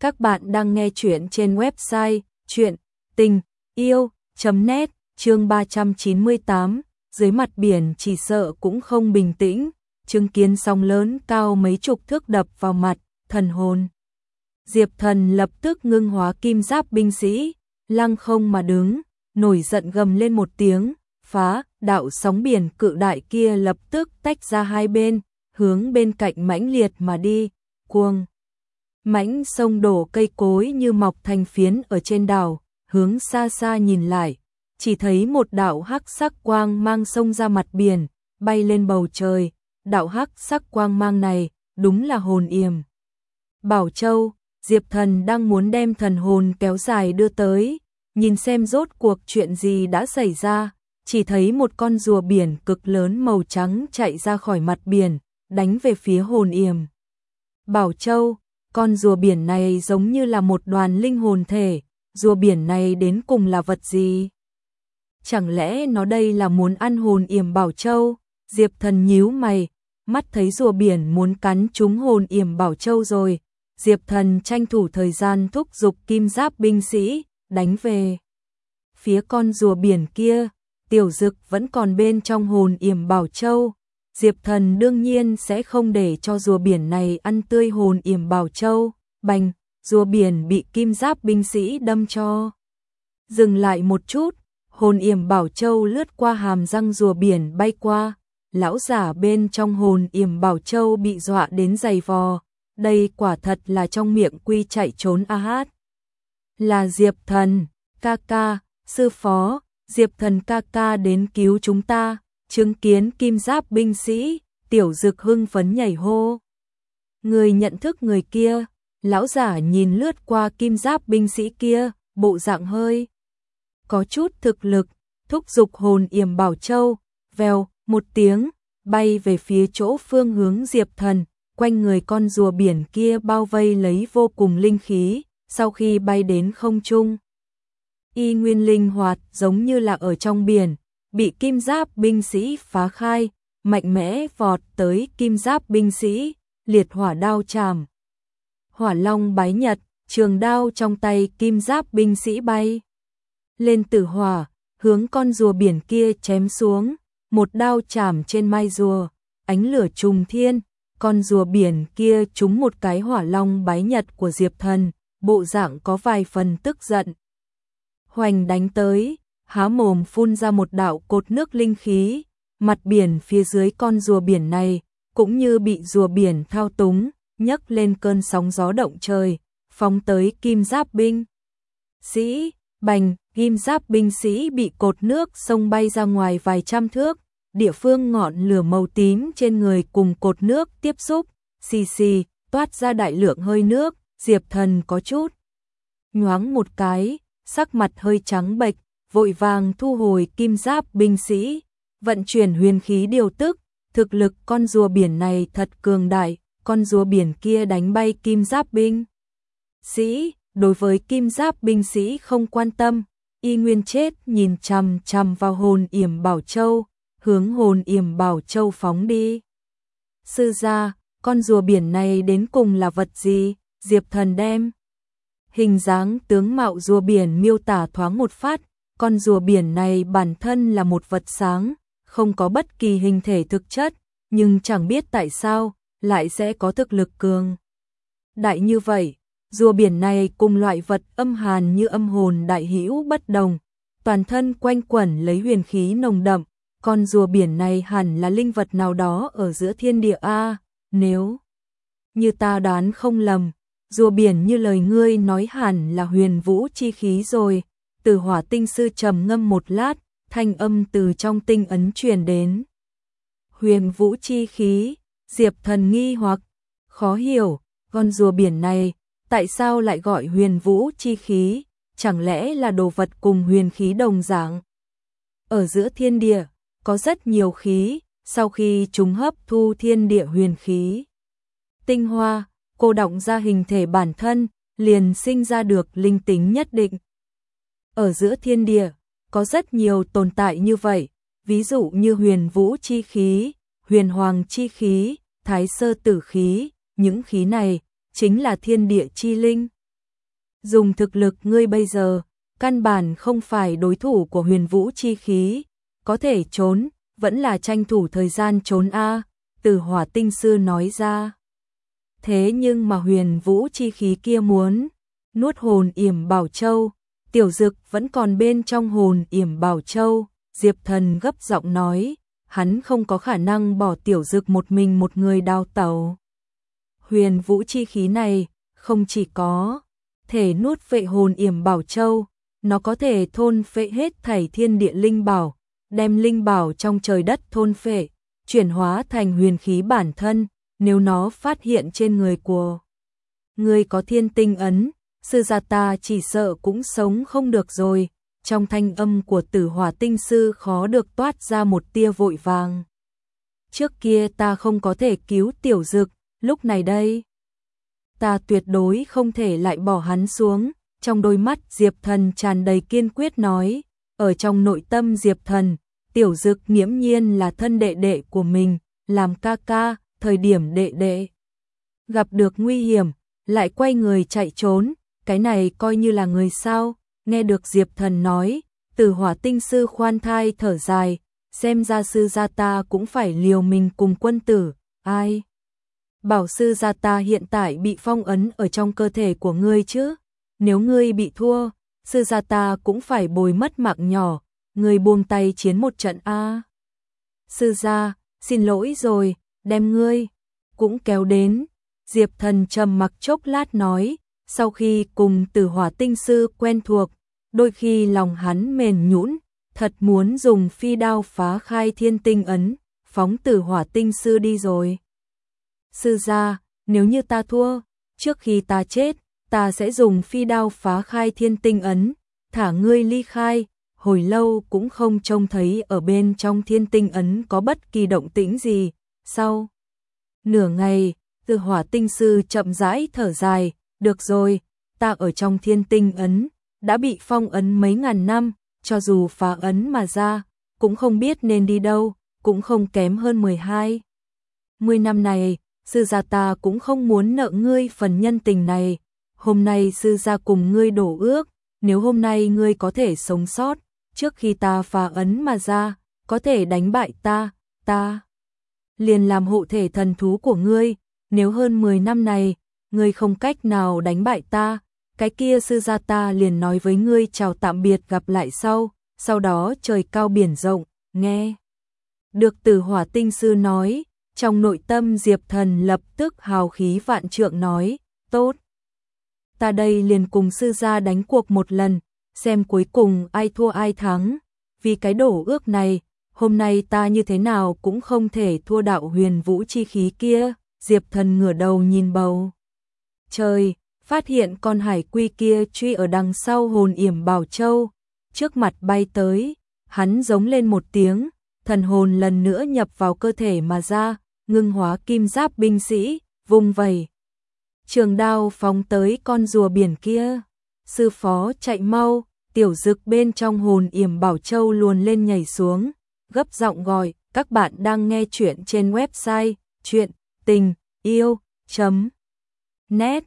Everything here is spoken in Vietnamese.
Các bạn đang nghe chuyện trên website chuyện tình yêu.net chương 398, dưới mặt biển chỉ sợ cũng không bình tĩnh, chứng kiến sóng lớn cao mấy chục thước đập vào mặt, thần hồn. Diệp thần lập tức ngưng hóa kim giáp binh sĩ, lăng không mà đứng, nổi giận gầm lên một tiếng, phá, đạo sóng biển cự đại kia lập tức tách ra hai bên, hướng bên cạnh mãnh liệt mà đi, cuồng. Mãnh sông đổ cây cối như mọc thành phiến ở trên đảo, hướng xa xa nhìn lại, chỉ thấy một đạo hắc sắc quang mang sông ra mặt biển, bay lên bầu trời, đạo hắc sắc quang mang này, đúng là hồn yểm. Bảo Châu, Diệp Thần đang muốn đem thần hồn kéo dài đưa tới, nhìn xem rốt cuộc chuyện gì đã xảy ra, chỉ thấy một con rùa biển cực lớn màu trắng chạy ra khỏi mặt biển, đánh về phía hồn yểm. Bảo Châu, con rùa biển này giống như là một đoàn linh hồn thể, rùa biển này đến cùng là vật gì? Chẳng lẽ nó đây là muốn ăn hồn yểm Bảo Châu? Diệp thần nhíu mày, mắt thấy rùa biển muốn cắn trúng hồn yểm Bảo Châu rồi. Diệp thần tranh thủ thời gian thúc giục kim giáp binh sĩ, đánh về. Phía con rùa biển kia, tiểu dực vẫn còn bên trong hồn yểm Bảo Châu. Diệp thần đương nhiên sẽ không để cho rùa biển này ăn tươi hồn yểm Bảo Châu. Bành, rùa biển bị kim giáp binh sĩ đâm cho. Dừng lại một chút, hồn yểm Bảo Châu lướt qua hàm răng rùa biển bay qua. Lão giả bên trong hồn yểm Bảo Châu bị dọa đến dày vò. Đây quả thật là trong miệng quy chạy trốn a hát. Là Diệp thần, ca ca, sư phó, Diệp thần ca ca đến cứu chúng ta, chứng kiến kim giáp binh sĩ, tiểu dực hưng phấn nhảy hô. Người nhận thức người kia, lão giả nhìn lướt qua kim giáp binh sĩ kia, bộ dạng hơi. Có chút thực lực, thúc dục hồn yểm bảo châu, vèo, một tiếng, bay về phía chỗ phương hướng diệp thần, quanh người con rùa biển kia bao vây lấy vô cùng linh khí, sau khi bay đến không trung. Y nguyên linh hoạt giống như là ở trong biển, bị kim giáp binh sĩ phá khai, mạnh mẽ vọt tới kim giáp binh sĩ, liệt hỏa đao chàm. Hỏa long bái nhật, trường đao trong tay kim giáp binh sĩ bay. Lên tử hỏa, hướng con rùa biển kia chém xuống, một đao chàm trên mai rùa, ánh lửa trùng thiên, con rùa biển kia trúng một cái hỏa long bái nhật của Diệp Thần, bộ dạng có vài phần tức giận. Hoành đánh tới, há mồm phun ra một đạo cột nước linh khí, mặt biển phía dưới con rùa biển này cũng như bị rùa biển thao túng, nhấc lên cơn sóng gió động trời, phóng tới kim giáp binh. Sĩ, bành, kim giáp binh sĩ bị cột nước sông bay ra ngoài vài trăm thước, địa phương ngọn lửa màu tím trên người cùng cột nước tiếp xúc, xì xì, toát ra đại lượng hơi nước, diệp thần có chút. Nhoáng một cái, sắc mặt hơi trắng bệch, vội vàng thu hồi kim giáp binh sĩ, vận chuyển huyền khí điều tức, thực lực con rùa biển này thật cường đại, con rùa biển kia đánh bay kim giáp binh. Sĩ, đối với kim giáp binh sĩ không quan tâm, y nguyên chết nhìn chằm chằm vào hồn yểm Bảo Châu, hướng hồn yểm Bảo Châu phóng đi. Sư gia, con rùa biển này đến cùng là vật gì? Diệp thần đem. Hình dáng tướng mạo rùa biển miêu tả thoáng một phát, con rùa biển này bản thân là một vật sáng, không có bất kỳ hình thể thực chất, nhưng chẳng biết tại sao lại sẽ có thực lực cường. Đại như vậy, rùa biển này cùng loại vật âm hàn như âm hồn đại hữu bất đồng, toàn thân quanh quẩn lấy huyền khí nồng đậm, con rùa biển này hẳn là linh vật nào đó ở giữa thiên địa A, nếu như ta đoán không lầm, rùa biển như lời ngươi nói hẳn là huyền vũ chi khí rồi, từ hỏa tinh sư trầm ngâm một lát, thanh âm từ trong tinh ấn truyền đến. Huyền vũ chi khí, diệp thần nghi hoặc, khó hiểu, con rùa biển này, tại sao lại gọi huyền vũ chi khí, chẳng lẽ là đồ vật cùng huyền khí đồng dạng. Ở giữa thiên địa, có rất nhiều khí, sau khi chúng hấp thu thiên địa huyền khí. Tinh hoa, cô động ra hình thể bản thân, liền sinh ra được linh tính nhất định. Ở giữa thiên địa, có rất nhiều tồn tại như vậy, ví dụ như huyền vũ chi khí, huyền hoàng chi khí, thái sơ tử khí, những khí này chính là thiên địa chi linh, Dùng thực lực ngươi bây giờ, căn bản không phải đối thủ của huyền vũ chi khí, có thể trốn, vẫn là tranh thủ thời gian trốn A, từ hỏa tinh sư nói ra. Thế nhưng mà huyền vũ chi khí kia muốn, nuốt hồn yểm bảo châu, tiểu dực vẫn còn bên trong hồn yểm bảo châu, diệp thần gấp giọng nói, hắn không có khả năng bỏ tiểu dực một mình một người đào tàu. Huyền vũ chi khí này, không chỉ có thể nuốt vệ hồn yểm bảo châu, nó có thể thôn phệ hết thảy thiên địa linh bảo, đem linh bảo trong trời đất thôn phệ, chuyển hóa thành huyền khí bản thân, nếu nó phát hiện trên người của người có thiên tinh ấn, sư gia ta chỉ sợ cũng sống không được rồi. Trong thanh âm của tử hỏa tinh sư khó được toát ra một tia vội vàng. Trước kia ta không có thể cứu tiểu dực, lúc này đây. Ta tuyệt đối không thể lại bỏ hắn xuống, trong đôi mắt Diệp Thần tràn đầy kiên quyết nói, ở trong nội tâm Diệp Thần, tiểu dực nghiễm nhiên là thân đệ đệ của mình, làm ca ca, thời điểm đệ đệ. Gặp được nguy hiểm, lại quay người chạy trốn, cái này coi như là người sao, nghe được Diệp Thần nói, từ hỏa tinh sư khoan thai thở dài, xem ra sư gia ta cũng phải liều mình cùng quân tử, ai? Bảo sư gia ta hiện tại bị phong ấn ở trong cơ thể của ngươi chứ, nếu ngươi bị thua, sư gia ta cũng phải bồi mất mạng nhỏ, ngươi buông tay chiến một trận a. Sư gia, xin lỗi rồi, đem ngươi cũng kéo đến. Diệp Thần trầm mặc chốc lát nói, sau khi cùng Tử Hỏa tinh sư quen thuộc, đôi khi lòng hắn mềm nhũn, thật muốn dùng phi đao phá khai thiên tinh ấn, phóng Tử Hỏa tinh sư đi rồi. Sư gia, nếu như ta thua, trước khi ta chết, ta sẽ dùng phi đao phá khai thiên tinh ấn, thả ngươi ly khai, hồi lâu cũng không trông thấy ở bên trong thiên tinh ấn có bất kỳ động tĩnh gì. Sau nửa ngày, từ hỏa tinh sư chậm rãi thở dài, được rồi, ta ở trong thiên tinh ấn, đã bị phong ấn mấy ngàn năm, cho dù phá ấn mà ra, cũng không biết nên đi đâu, cũng không kém hơn 12. Mười năm này, sư gia ta cũng không muốn nợ ngươi phần nhân tình này, hôm nay sư gia cùng ngươi đổ ước, nếu hôm nay ngươi có thể sống sót, trước khi ta phá ấn mà ra, có thể đánh bại ta, ta liền làm hộ thể thần thú của ngươi, nếu hơn 10 năm này, ngươi không cách nào đánh bại ta, cái kia sư gia ta liền nói với ngươi chào tạm biệt gặp lại sau, sau đó trời cao biển rộng, nghe. Được từ hỏa tinh sư nói, trong nội tâm Diệp Thần lập tức hào khí vạn trượng nói, tốt. Ta đây liền cùng sư gia đánh cuộc một lần, xem cuối cùng ai thua ai thắng. Vì cái đổ ước này, hôm nay ta như thế nào cũng không thể thua đạo huyền vũ chi khí kia. Diệp thần ngửa đầu nhìn bầu. Trời, phát hiện con hải quy kia truy ở đằng sau hồn yểm bảo châu. Trước mặt bay tới, hắn giống lên một tiếng, thần hồn lần nữa nhập vào cơ thể mà ra, ngưng hóa kim giáp binh sĩ, vùng vầy. Trường đao phóng tới con rùa biển kia. Sư phó chạy mau, tiểu dực bên trong hồn yểm bảo châu luồn lên nhảy xuống, gấp giọng gọi, các bạn đang nghe chuyện trên website chuyện tình net